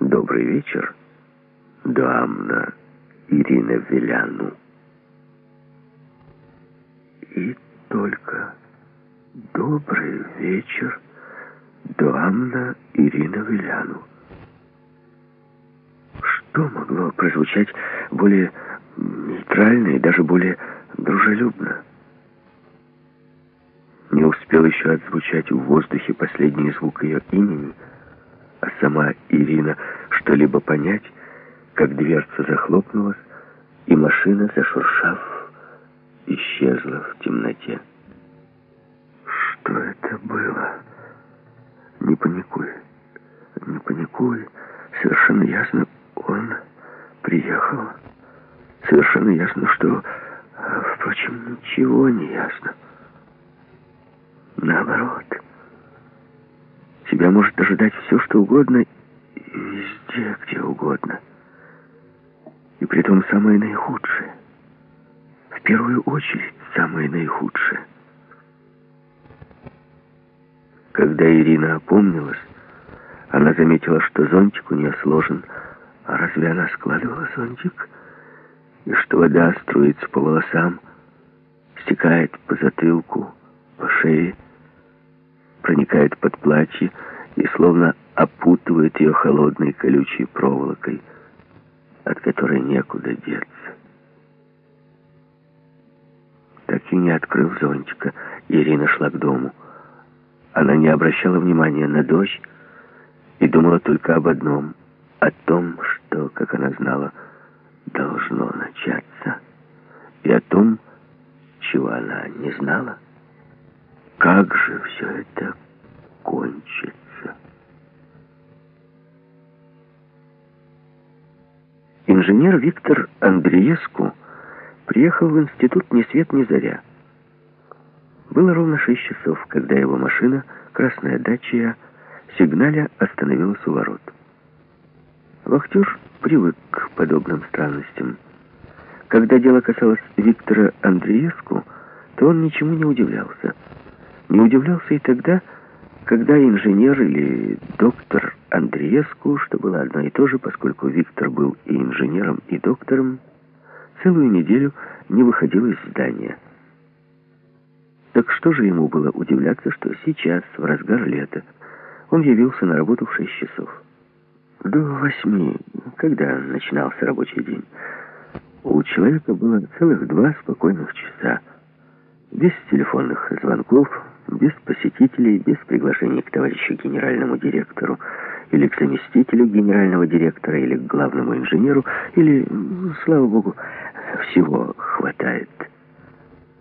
Добрый вечер, Дуамна Ирина Веляну. И только добрый вечер, Дуамна Ирина Веляну. Что могло прозвучать более нейтрально и даже более дружелюбно? Не успел еще отзвучать в воздухе последний звук ее имени, сама Ирина что-либо понять, как дверца захлопнулась, и машина, зашуршав, исчезла в темноте. Что это было? Не паникуй, не паникуй. Совершенно ясно, он приехал. Совершенно ясно, что... Впрочем, ничего не ясно. Наоборот. Тебя может ожидать все, что угодно, везде, где угодно. И при том самое наихудшее. В первую очередь самое наихудшее. Когда Ирина опомнилась, она заметила, что зонтик у нее сложен. А разве она складывала зонтик? И что вода струится по волосам, стекает по затылку, по шее, проникает под платье и словно опутывает ее холодной колючей проволокой, от которой некуда деться. Так и не открыв зонтика, Ирина шла к дому. Она не обращала внимания на дождь и думала только об одном — о том, что, как она знала, должно начаться, и о том, чего она не знала. Как же все это кончится? Инженер Виктор Андреевску приехал в институт ни свет ни заря. Было ровно шесть часов, когда его машина, красная дача, сигналя остановилась у ворот. Вахтер привык к подобным странностям. Когда дело касалось Виктора Андреевску, то он ничему не удивлялся. Не удивлялся и тогда, когда инженер или доктор Андреевску, что было одно и то же, поскольку Виктор был и инженером, и доктором, целую неделю не выходил из здания. Так что же ему было удивляться, что сейчас, в разгар лета, он явился на работу в шесть часов? До восьми, когда начинался рабочий день, у человека было целых два спокойных часа. Без телефонных звонков, без посетителей, без приглашений к товарищу генеральному директору, или к заместителю генерального директора, или к главному инженеру, или, слава богу, всего хватает.